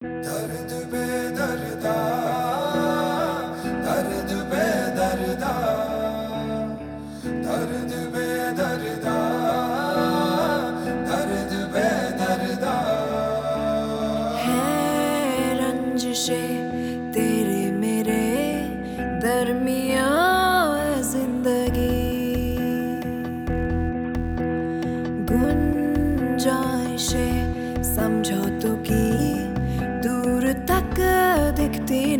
दर्द दर्द बेदर्दा दर्द बेदर्दा दर्द बेदर्दा। है रंजिशे तेरे मेरे दरमिया ज़िंदगी। गुंजाइशे समझौतों की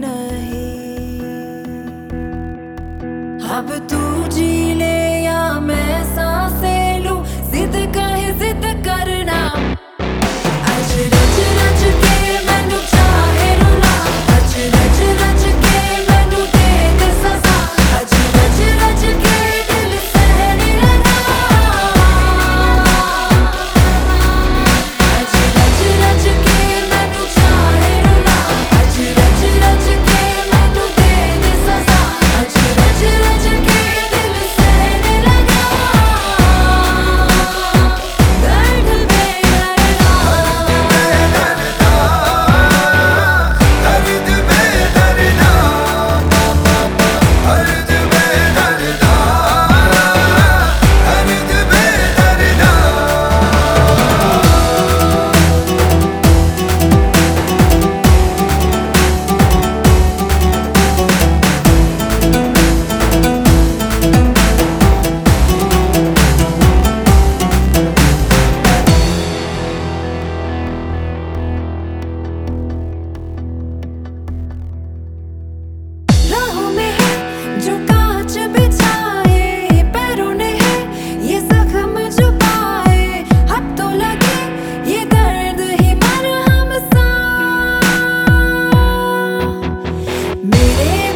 नहीं। अब तू जी it is.